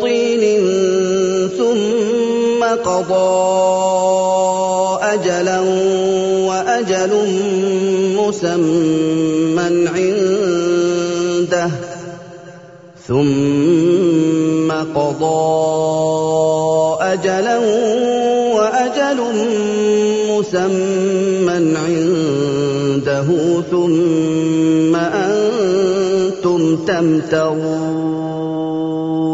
طين ثم قضى أجلا وأجل مسمى عنده ثم قضى أجلا وأجل مسمى عنده ثم أنتم تمترون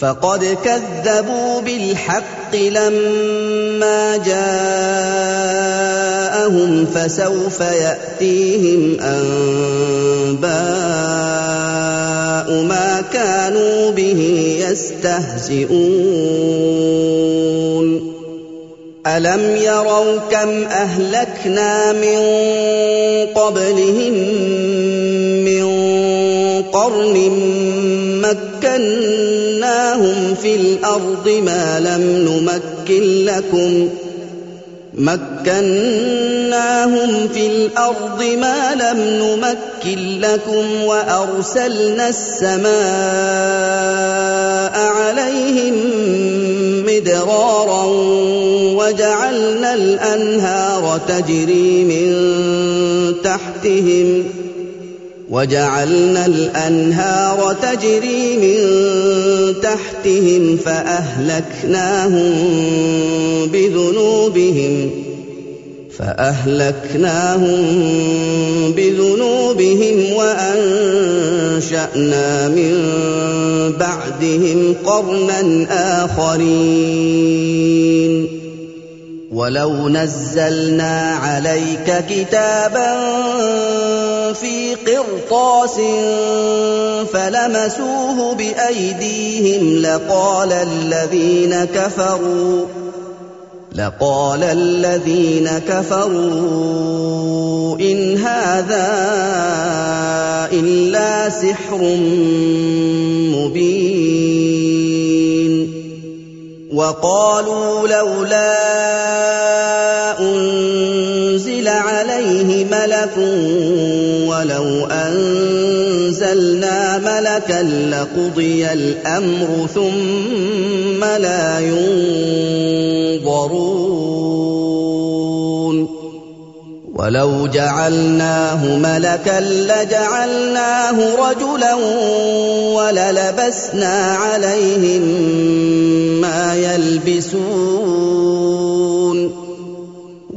فقد كذبوا بالحق لما جاءهم فسوف يأتيهم أنباء ما كانوا به يستهزئون. ألم يروا كم أهلكنا من قبلهم من قرن مكناهم في الأرض ما لم نمكن لكم مكناهم في الأرض ما لم نمكن لكم وارسلنا السماء عليهم مدرارا وجعلنا الانهار تجري من تحتهم وجعلنا الأنهار تجري من تحتهم فأهلكناهم بذنوبهم فأهلكناهم بذنوبهم وأنشأنا من بعدهم قرنا آخرين ولو نزلنا عليك كتابا في قرطاس فلمسوه بأيديهم لقال الذين كفروا لقال الذين كفروا إن هذا إلا سحر مبين. وقالوا لولا أنزل عليه ملك ولو أنزلنا ملكا لقضي الأمر ثم لا ينظرون. ولو جعلناه ملكا لجعلناه رجلا وللبسنا عليهم ما يلبسون.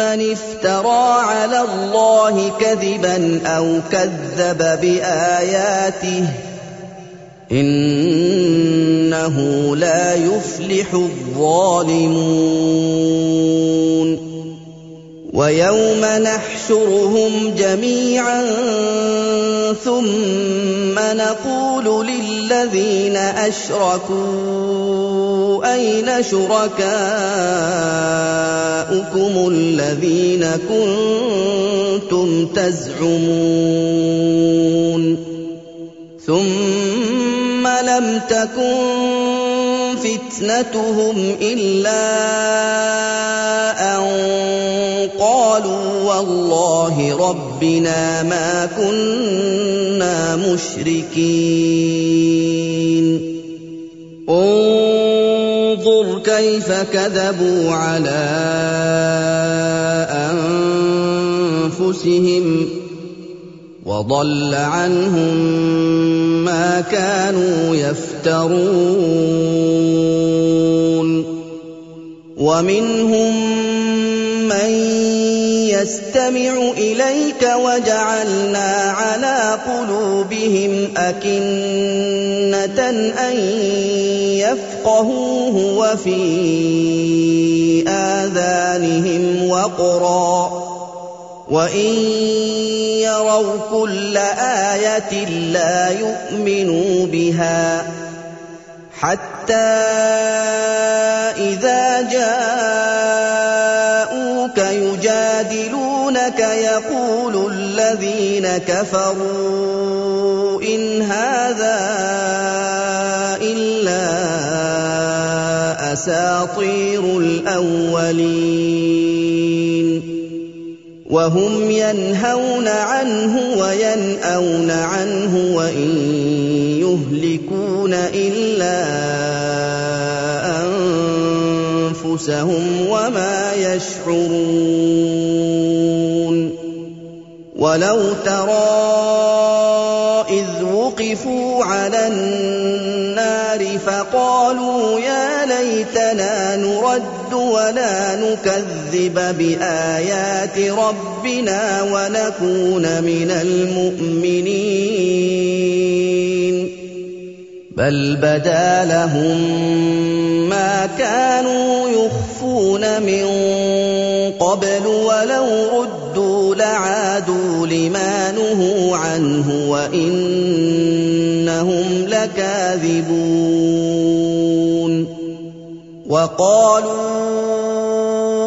افترى على الله كذبا أو كذب بآياته إنه لا يفلح الظالمون ويوم نحشرهم جميعا ثم نقول للذين أشركوا أين شركاؤكم الذين كنتم تزعمون ثم لم تكن فتنتهم الا ان قالوا والله ربنا ما كنا مشركين انظر كيف كذبوا على انفسهم وضل عنهم ما كانوا يفترون. ومنهم من يستمع إليك وجعلنا على قلوبهم أكنة أن يفقهوه وفي آذانهم وقرا. وان يروا كل إيه لا يؤمنوا بها حتى اذا جاءوك يجادلونك يقول الذين كفروا ان هذا الا اساطير الاولين وهم ينهون عنه وينأون عنه وإن يهلكون إلا أنفسهم وما يشعرون ولو ترى إذ وقفوا على النار فقالوا يا ليتنا نرد ولا نكذب بآيات ربنا ونكون من المؤمنين. بل بدا لهم ما كانوا يخفون من قبل ولو ردوا لعادوا لما نهوا عنه وإنهم لكاذبون. وقالوا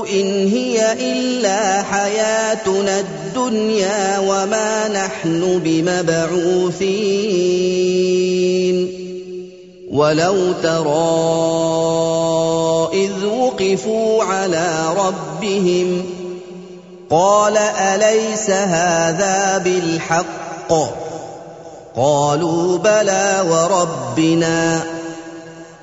إن هي إلا حياتنا الدنيا وما نحن بمبعوثين. ولو ترى إذ وقفوا على ربهم قال أليس هذا بالحق؟ قالوا بلى وربنا.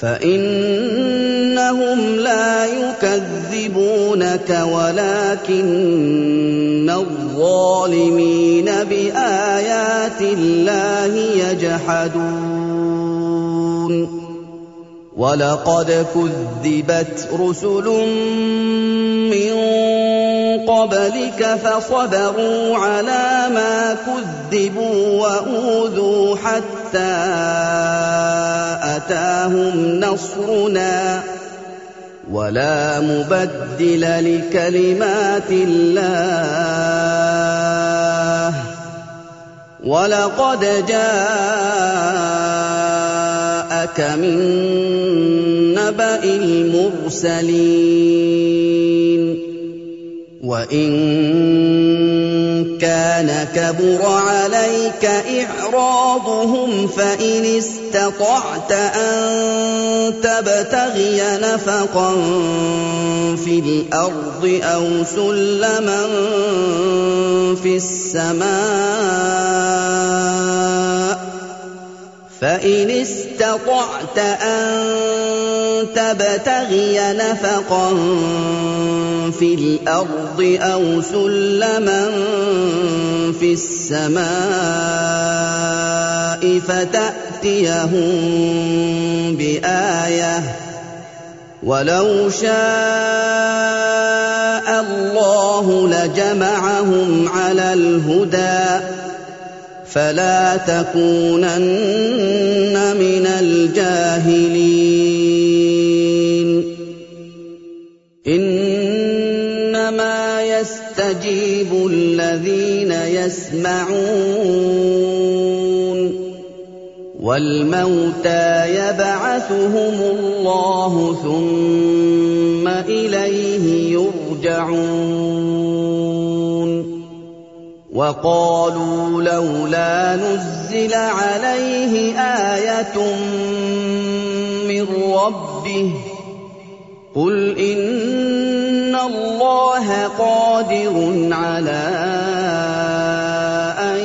فإنهم لا يكذبونك ولكن الظالمين بآيات الله يجحدون. ولقد كذبت رسل قبلك فصبروا على ما كذبوا وأوذوا حتى أتاهم نصرنا. ولا مبدل لكلمات الله. ولقد جاءك من نبأ المرسلين. وان كان كبر عليك اعراضهم فان استطعت ان تبتغي نفقا في الأرض أو سلما في السماء فان استطعت ان تبتغي نفقا في الأرض أو سلما في السماء فتاتيهم بايه ولو شاء الله لجمعهم على الهدى فلا تكونن من الجاهلين. إنما يستجيب الذين يسمعون. والموتى يبعثهم الله ثم إليه يرجعون. وقالوا لولا نزل عليه آية من ربه قل إن الله قادر على أن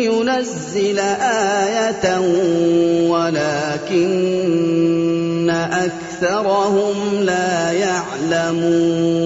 ينزل آية ولكن أكثرهم لا يعلمون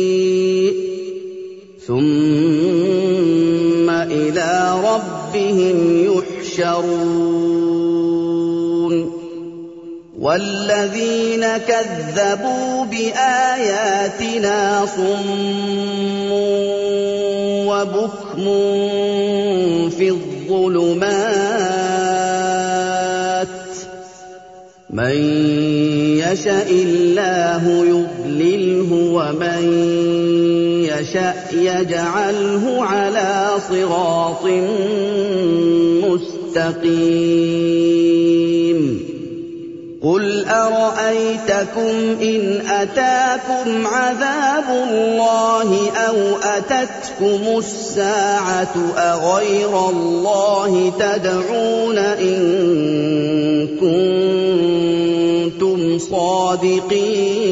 ثم إلى ربهم يحشرون. والذين كذبوا بآياتنا صم وبكم في الظلمات. من يشاء الله يضلله ومن يشاء يجعله على صراط مستقيم. قل ارايتكم ان اتاكم عذاب الله أو اتتكم الساعة اغير الله تدعون ان كنتم صادقين؟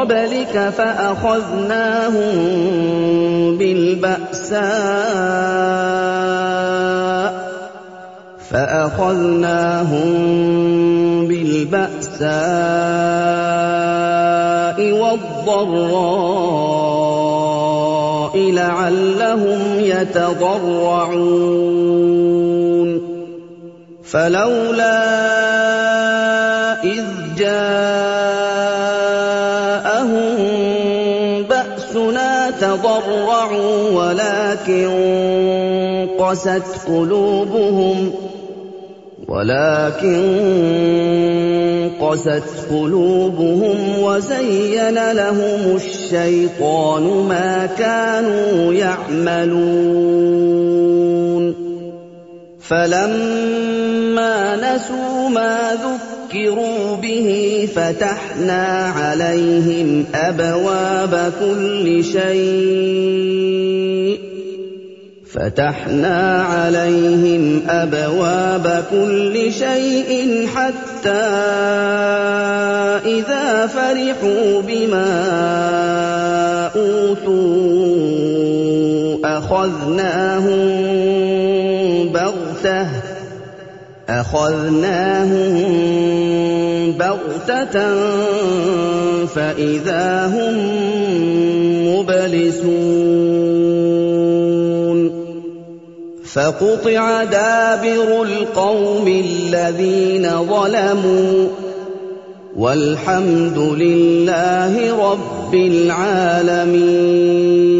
قبلك فأخذناهم بالبأساء فأخذناهم بالبأساء والضراء لعلهم يتضرعون فلولا تضرعوا ولكن قست قلوبهم ولكن قست قلوبهم وزين لهم الشيطان ما كانوا يعملون فلما نسوا ما ذكروا به فتحنا عليهم ابواب كل شيء فتحنا عليهم ابواب كل شيء حتى اذا فرحوا بما اوتوا اخذناهم بغته أخذناهم بغتة فإذا هم مبلسون. فقطع دابر القوم الذين ظلموا. والحمد لله رب العالمين.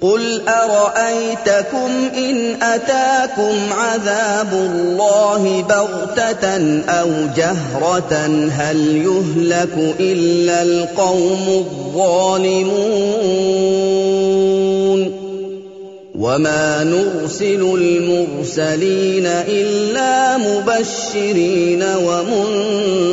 قل ارايتكم ان اتاكم عذاب الله بغته أو جهره هل يهلك الا القوم الظالمون وما نرسل المرسلين الا مبشرين ومنذرين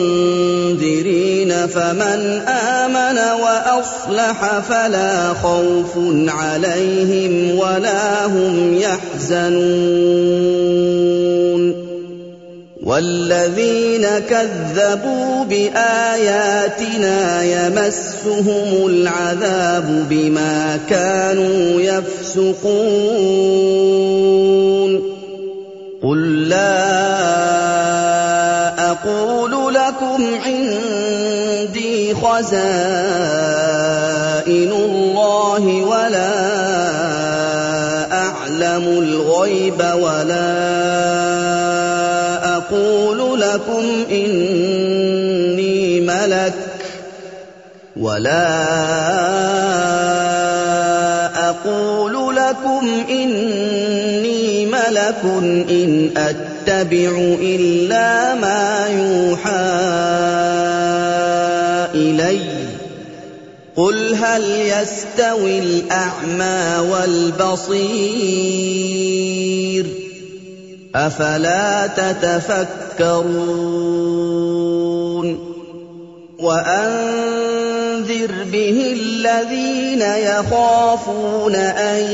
فمن امن واصلح فلا خوف عليهم ولا هم يحزنون والذين كذبوا بآياتنا يمسهم العذاب بما كانوا يفسقون. قل لا أقول لكم عندي خزائن الله ولا أعلم الغيب ولا أقول لكم إني ملك ولا أقول لكم إني ملك إن أتبع إلا ما يوحى إلي. قل هل يستوي الأعمى والبصير؟ أفلا تتفكرون وأنذر به الذين يخافون أن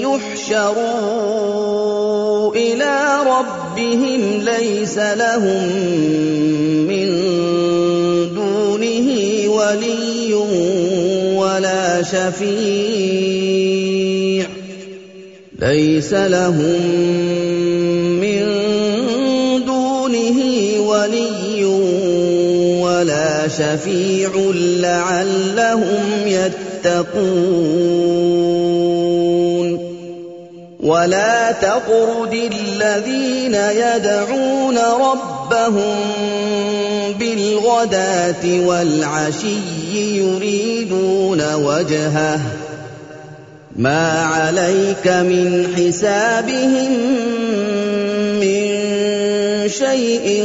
يحشروا إلى ربهم ليس لهم من دونه ولي ولا شفيع ليس لهم شَفِيعٌ لَّعَلَّهُمْ يَتَّقُونَ ولا تطرد الذين يدعون ربهم بالغداه والعشي يريدون وجهه ما عليك من حسابهم من شيء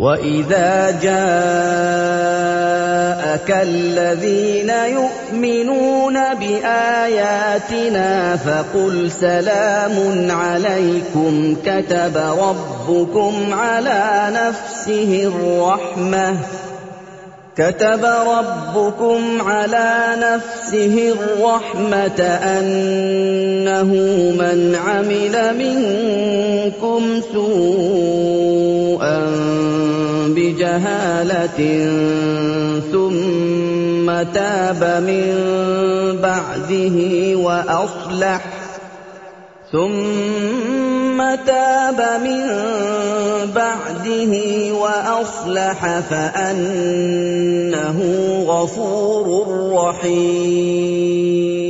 واذا جاءك الذين يؤمنون باياتنا فقل سلام عليكم كتب ربكم على نفسه الرحمه كتب ربكم على نفسه الرحمه انه من عمل منكم سوءا بجهالة ثم تاب من بعده وأصلح. ثم تاب من بعده وأصلح فأنه غفور رحيم.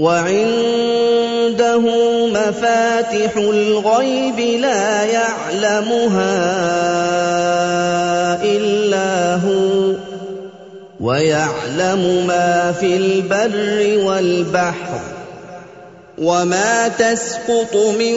وعنده مفاتح الغيب لا يعلمها إلا هو ويعلم ما في البر والبحر وما تسقط من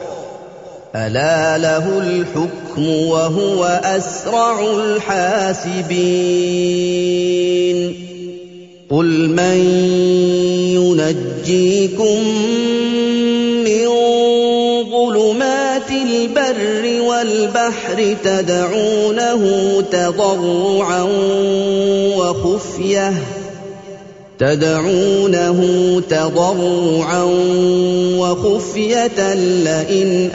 ألا له الحكم وهو أسرع الحاسبين قل من ينجيكم من ظلمات البر والبحر تدعونه تضرعا وخفية تدعونه تضرعا وخفية لئن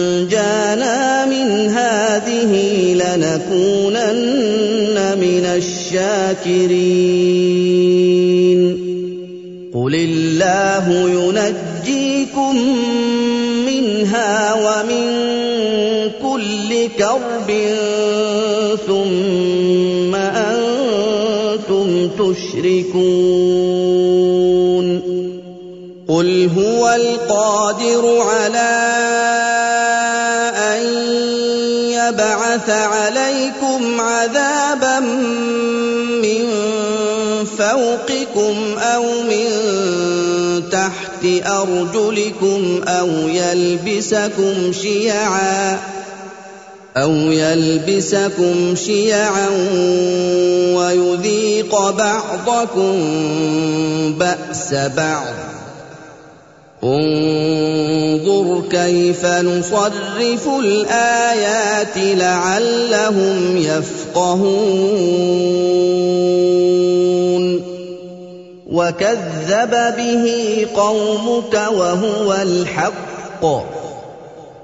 أنجانا من هذه لنكونن من الشاكرين. قل الله ينجيكم منها ومن كل كرب ثم تشركون قل هو القادر على أن يبعث عليكم عذابا من فوقكم أو من تحت أرجلكم أو يلبسكم شيعا. أو يلبسكم شيعا ويذيق بعضكم بأس بعض. انظر كيف نصرف الآيات لعلهم يفقهون. وكذب به قومك وهو الحق.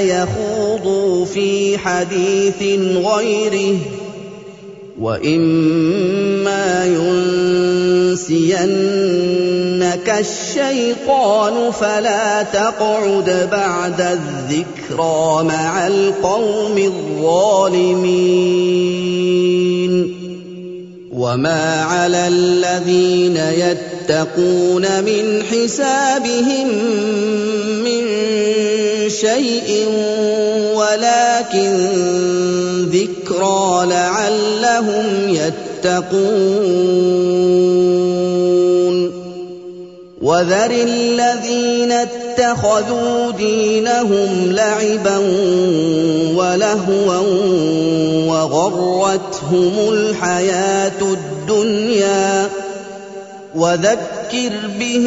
يخوضوا في حديث غيره. وإما ينسينك الشيطان فلا تقعد بعد الذكرى مع القوم الظالمين. وما على الذين يتقون من حسابهم من شيء ولكن ذكرى لعلهم يتقون. وذر الذين اتخذوا دينهم لعبا ولهوا وغرتهم الحياة الدنيا. وذكر به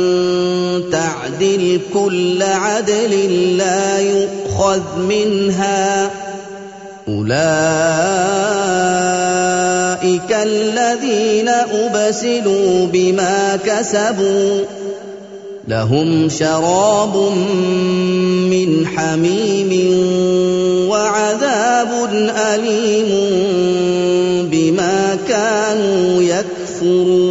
كل عدل لا يؤخذ منها. أولئك الذين أبسلوا بما كسبوا. لهم شراب من حميم وعذاب أليم بما كانوا يكفرون.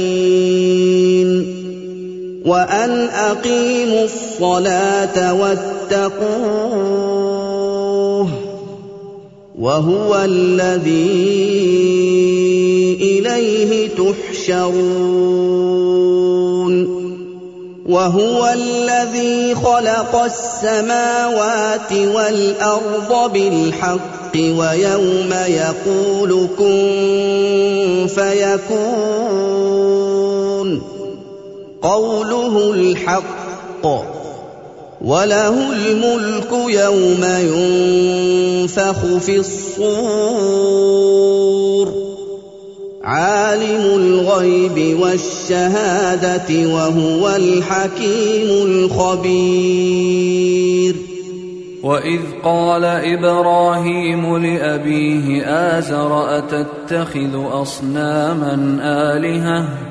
وأن أقيموا الصلاة واتقوه وهو الذي إليه تحشرون وهو الذي خلق السماوات والأرض بالحق ويوم يقول كن فيكون قوله الحق وله الملك يوم ينفخ في الصور. عالم الغيب والشهادة وهو الحكيم الخبير. واذ قال إبراهيم لابيه ازر اتتخذ اصناما الهه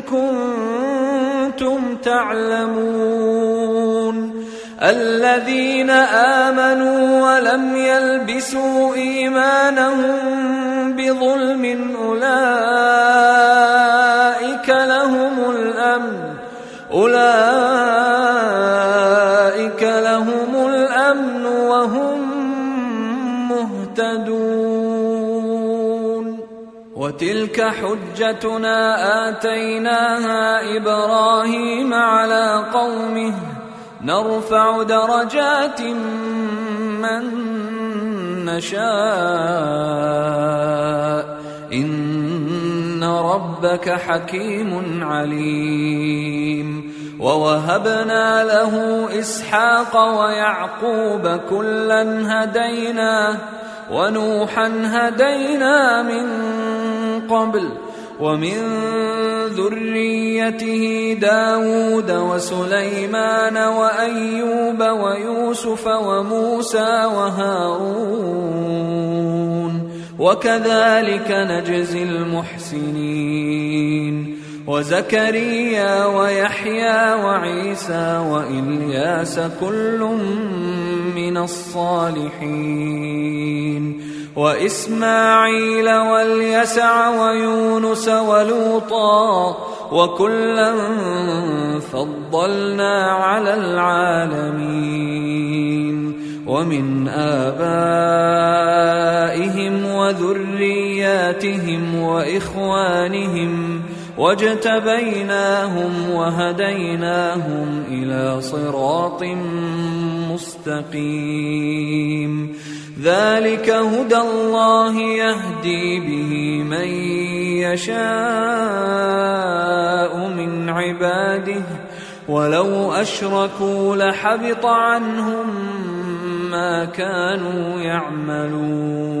كنتم تعلمون الذين آمنوا ولم يلبسوا إيمانهم بظلم أولئك لهم الأمن أولئك لهم الأمن وهم مهتدون وتلك حجتنا آتيناها إبراهيم على قومه نرفع درجات من نشاء. إن ربك حكيم عليم. ووهبنا له إسحاق ويعقوب كلا هدينا ونوحا هدينا من قبل ومن ذريته داود وسليمان وأيوب ويوسف وموسى وهارون وكذلك نجزي المحسنين وزكريا ويحيى وعيسى وإلياس كل من الصالحين وإسماعيل واليسع ويونس ولوطا وكلا فضلنا على العالمين ومن آبائهم وذرياتهم وإخوانهم واجتبيناهم وهديناهم إلى صراط مستقيم ذلك هدى الله يهدي به من يشاء من عباده ولو اشركوا لحبط عنهم ما كانوا يعملون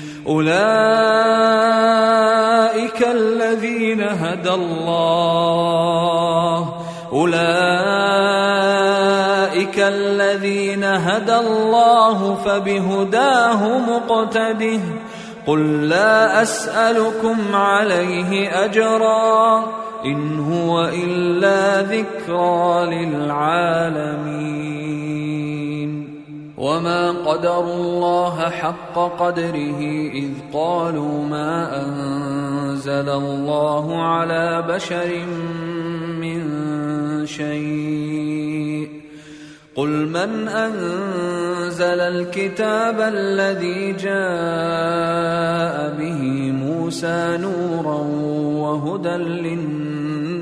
أولئك الذين هدى الله. أولئك الذين هدى الله فبهداه مقتده. قل لا أسألكم عليه أجرا إن هو إلا ذكرى للعالمين. وما قدروا الله حق قدره اذ قالوا ما انزل الله على بشر من شيء قل من انزل الكتاب الذي جاء به موسى نورا وهدى للناس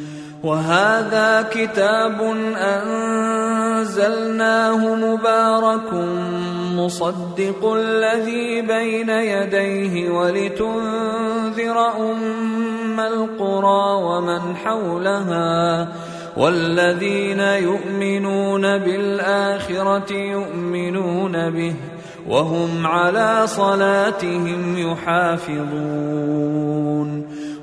وهذا كتاب أنزلناه مبارك مصدق الذي بين يديه ولتنذر أم القرى ومن حولها والذين يؤمنون بالآخرة يؤمنون به وهم على صلاتهم يحافظون.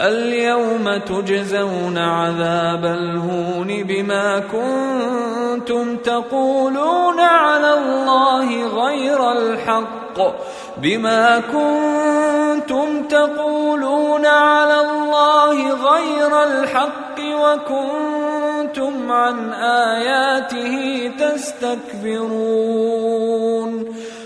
اليوم تجزون عذاب الهون بما كنتم تقولون على الله غير الحق بما كنتم تقولون على الله غير الحق وكنتم عن آياته تستكبرون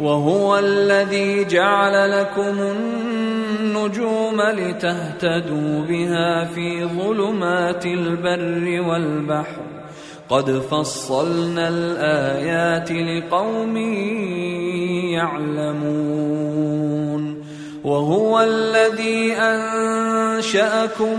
وهو الذي جعل لكم النجوم لتهتدوا بها في ظلمات البر والبحر. قد فصلنا الآيات لقوم يعلمون. وهو الذي أنشأكم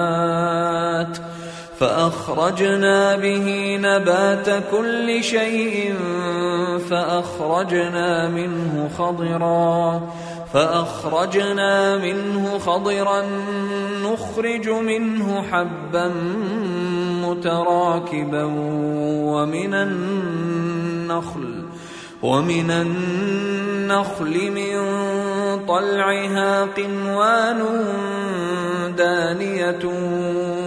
فأخرجنا به نبات كل شيء فأخرجنا منه خضرا فأخرجنا منه خضرا نخرج منه حبا متراكبا ومن النخل ومن النخل من طلعها قنوان دانية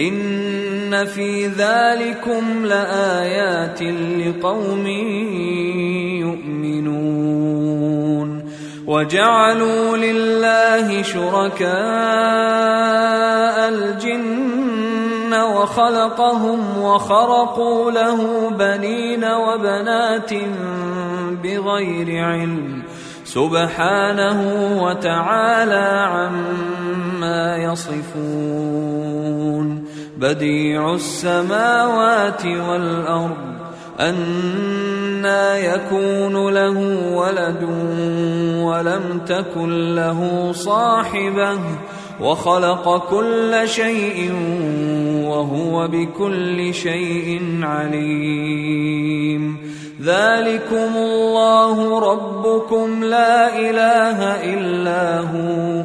إن في ذلكم لآيات لقوم يؤمنون وجعلوا لله شركاء الجن وخلقهم وخرقوا له بنين وبنات بغير علم سبحانه وتعالى عما يصفون بديع السماوات والأرض أنا يكون له ولد ولم تكن له صاحبة وخلق كل شيء وهو بكل شيء عليم. ذلكم الله ربكم لا إله إلا هو.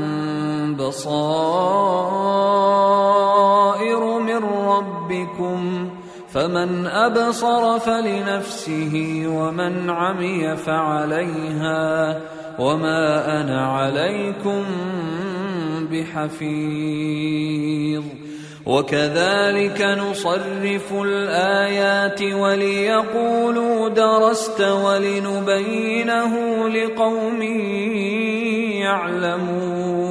بصائر من ربكم فمن أبصر فلنفسه ومن عمي فعليها وما أنا عليكم بحفيظ وكذلك نصرف الآيات وليقولوا درست ولنبينه لقوم يعلمون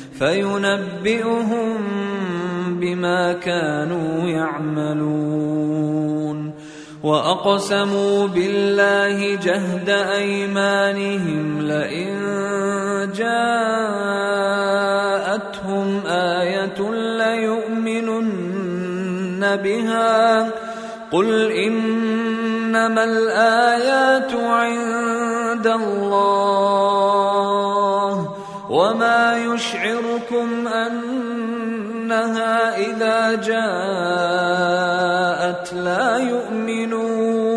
فينبئهم بما كانوا يعملون. وأقسموا بالله جهد أيمانهم لئن جاءتهم آية ليؤمنن بها. قل إنما الآيات عند الله. يشعركم أنها إذا جاءت لا يؤمنون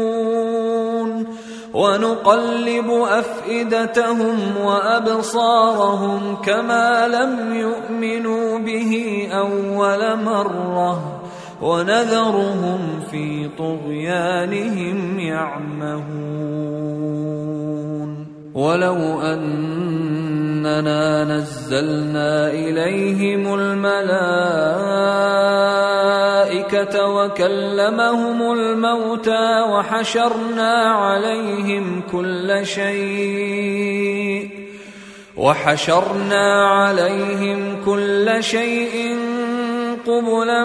ونقلب أفئدتهم وأبصارهم كما لم يؤمنوا به أول مرة ونذرهم في طغيانهم يعمهون ولو أننا نزلنا إليهم الملائكة وكلمهم الموتى وحشرنا عليهم كل شيء وحشرنا عليهم كل شيء قبلا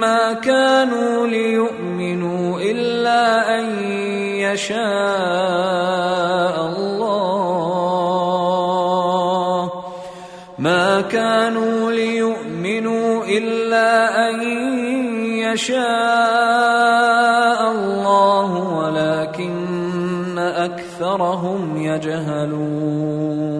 ما كانوا ليؤمنوا إلا أن يشاء الله. ما كانوا ليؤمنوا إلا أن يشاء الله ولكن أكثرهم يجهلون.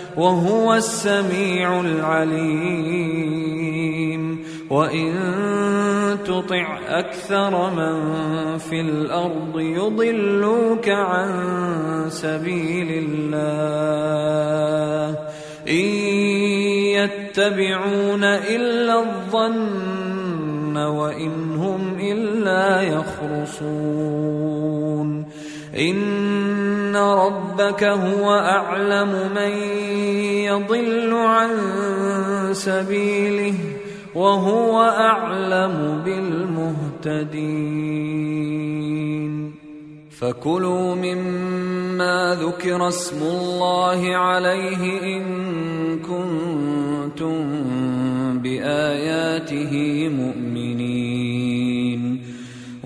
وهو السميع العليم. وإن تطع أكثر من في الأرض يضلوك عن سبيل الله. إن يتبعون إلا الظن وإن هم إلا يخرصون. إن ربك هو أعلم من يضل عن سبيله وهو أعلم بالمهتدين. فكلوا مما ذكر اسم الله عليه إن كنتم بآياته مؤمنين.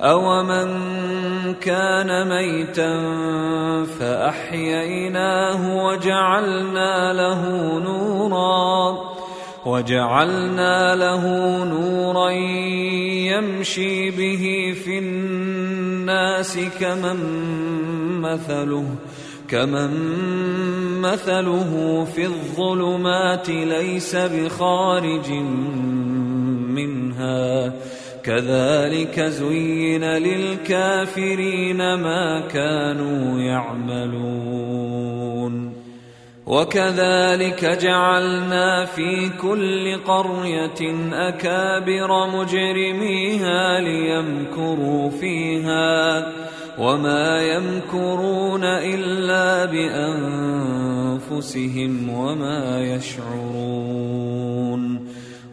أومن كان ميتا فأحييناه وجعلنا له نورا وجعلنا له نورا يمشي به في الناس كمن مثله كمن مثله في الظلمات ليس بخارج منها كذلك زين للكافرين ما كانوا يعملون. وكذلك جعلنا في كل قرية أكابر مجرميها ليمكروا فيها وما يمكرون إلا بأنفسهم وما يشعرون.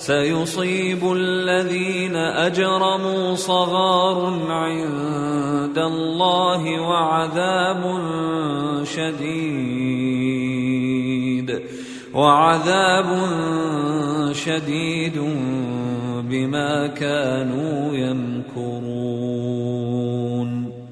سيصيب الذين أجرموا صغار عند الله وعذاب شديد وعذاب شديد بما كانوا يمكرون.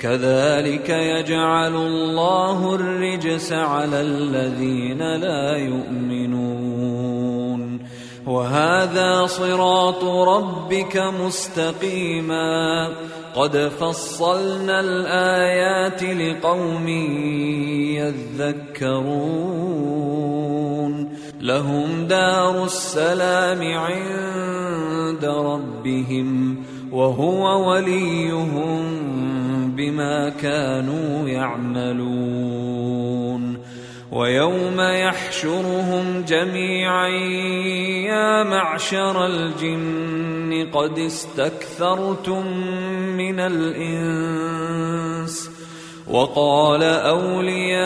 كذلك يجعل الله الرجس على الذين لا يؤمنون. وهذا صراط ربك مستقيما. قد فصلنا الآيات لقوم يذكرون. لهم دار السلام عند ربهم. وهو وليهم بما كانوا يعملون. ويوم يحشرهم جميعا يا معشر الجن قد استكثرتم من الإنس. وقال أولياؤهم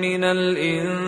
من الإنس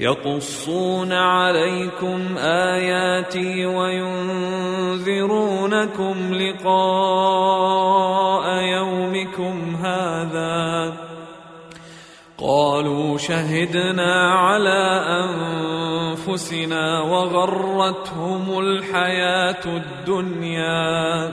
يقصون عليكم آياتي وينذرونكم لقاء يومكم هذا. قالوا شهدنا على أنفسنا وغرتهم الحياة الدنيا.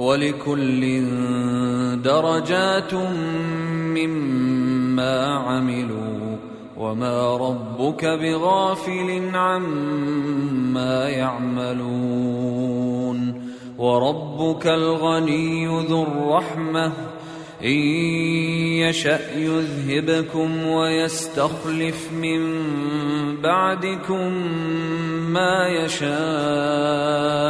ولكل درجات مما عملوا وما ربك بغافل عما يعملون وربك الغني ذو الرحمة إن يشأ يذهبكم ويستخلف من بعدكم ما يشاء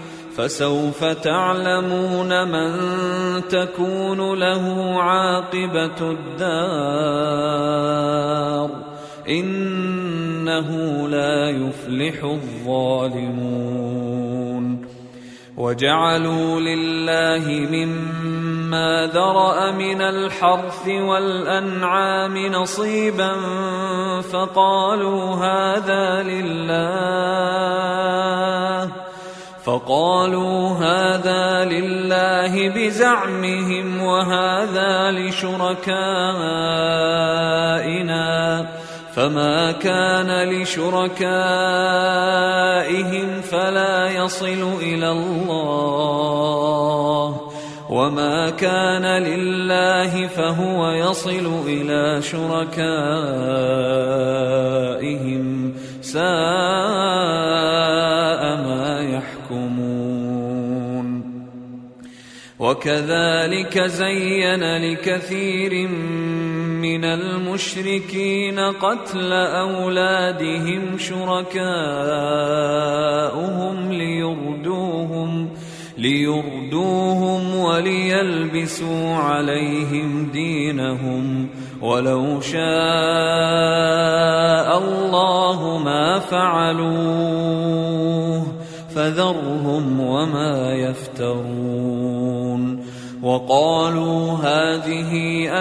فسوف تعلمون من تكون له عاقبة الدار إنه لا يفلح الظالمون وجعلوا لله مما ذرأ من الحرث والأنعام نصيبا فقالوا هذا لله فقالوا هذا لله بزعمهم وهذا لشركائنا فما كان لشركائهم فلا يصل إلى الله وما كان لله فهو يصل إلى شركائهم ساء ما يحكمون وكذلك زين لكثير من المشركين قتل أولادهم شركاؤهم ليردوهم ليردوهم وليلبسوا عليهم دينهم. ولو شاء الله ما فعلوه. فذرهم وما يفترون وقالوا هذه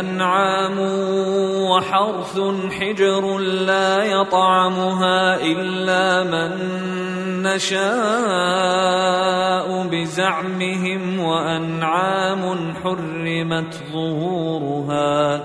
أنعام وحرث حجر لا يطعمها إلا من نشاء بزعمهم وأنعام حرمت ظهورها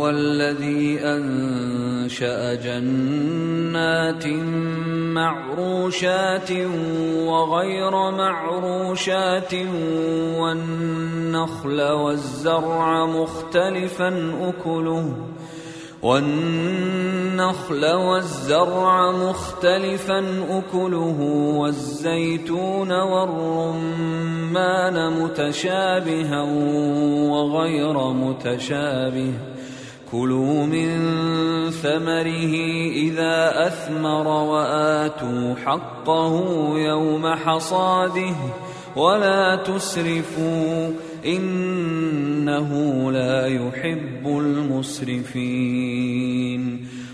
وهو الذي أنشأ جنات معروشات وغير معروشات والنخل والزرع مختلفا أكله. والنخل والزرع مختلفا أكله. والزيتون والرمان متشابها وغير متشابه. كلوا من ثمره إذا أثمر وآتوا حقه يوم حصاده ولا تسرفوا إنه لا يحب المسرفين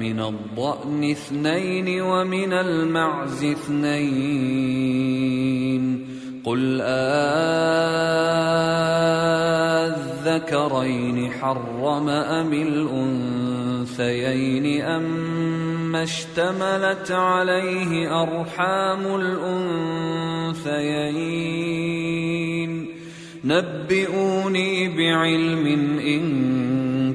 من الضأن اثنين ومن المعز اثنين. قل آذكرين حرم أم الأنثيين أما اشتملت عليه أرحام الأنثيين. نبئوني بعلم إن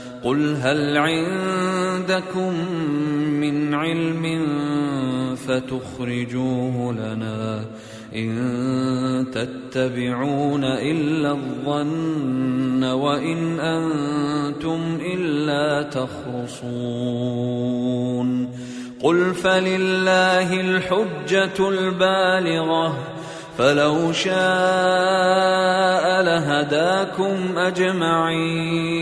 قل هل عندكم من علم فتخرجوه لنا ان تتبعون الا الظن وان أنتم الا تخرصون قل فلله الحجه البالغه فلو شاء لهداكم اجمعين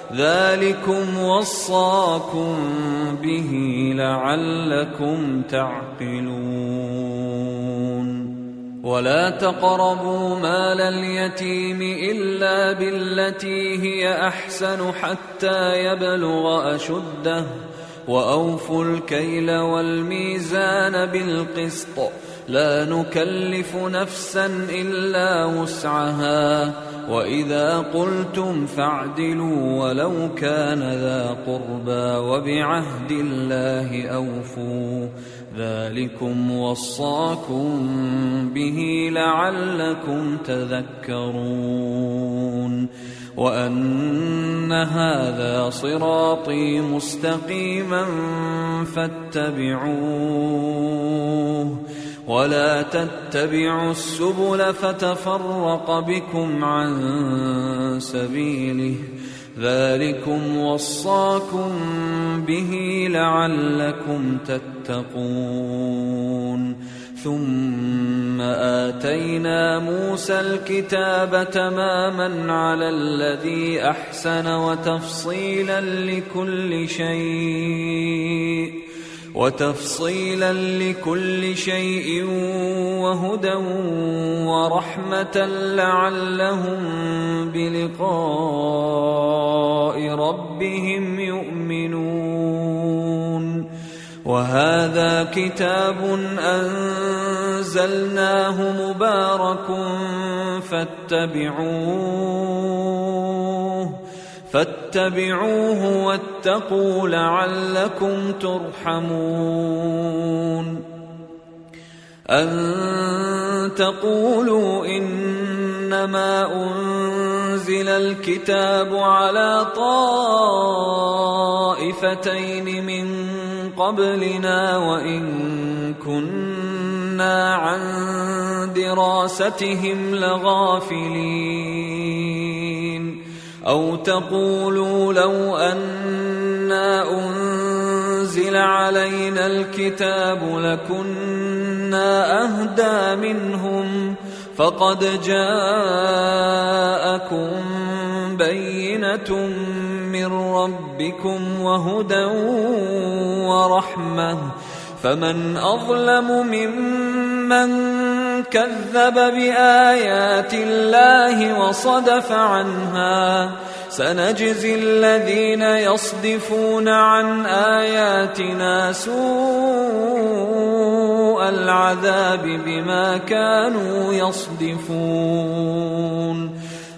ذلكم وصاكم به لعلكم تعقلون. ولا تقربوا مال اليتيم إلا بالتي هي أحسن حتى يبلغ أشده. وأوفوا الكيل والميزان بالقسط. لا نكلف نفسا إلا وسعها. وإذا قلتم فاعدلوا ولو كان ذا قربى وبعهد الله أوفوا. ذلكم وصاكم به لعلكم تذكرون. وأن هذا صراطي مستقيما فاتبعوه. ولا تتبعوا السبل فتفرق بكم عن سبيله ذلكم وصاكم به لعلكم تتقون. ثم آتينا موسى الكتاب تماما على الذي أحسن وتفصيلا لكل شيء. وتفصيلا لكل شيء وهدى ورحمة لعلهم بلقاء ربهم يؤمنون. وهذا كتاب أنزلناه مبارك فاتبعوه. فاتبعوه واتقوا لعلكم ترحمون. أن تقولوا إنما أنزل الكتاب على طائفتين من قبلنا وإن كنا عن دراستهم لغافلين. أو تقولوا لو أنا أنزل علينا الكتاب لكنا أهدى منهم فقد جاءكم بينة من ربكم وهدى ورحمة فمن أظلم ممن كذب بآيات الله وصدف عنها سنجزي الذين يصدفون عن آياتنا سوء العذاب بما كانوا يصدفون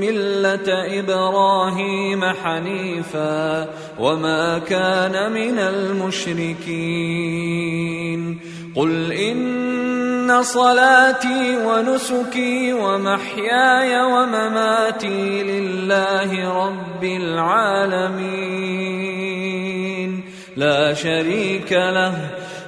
ملة إبراهيم حنيفا وما كان من المشركين. قل إن صلاتي ونسكي ومحياي ومماتي لله رب العالمين. لا شريك له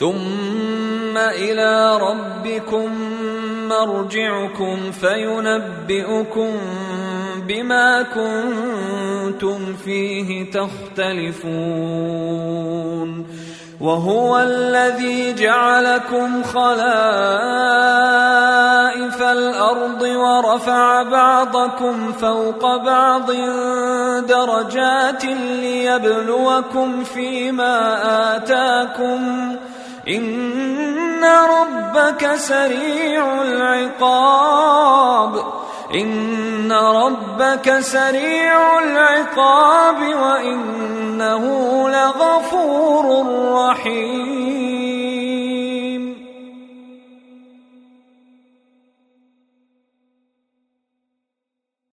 ثم إلى ربكم مرجعكم فينبئكم بما كنتم فيه تختلفون. وهو الذي جعلكم خلائف الأرض ورفع بعضكم فوق بعض درجات ليبلوكم فيما آتاكم إن ربك سريع العقاب إن ربك سريع العقاب وإنه لغفور رحيم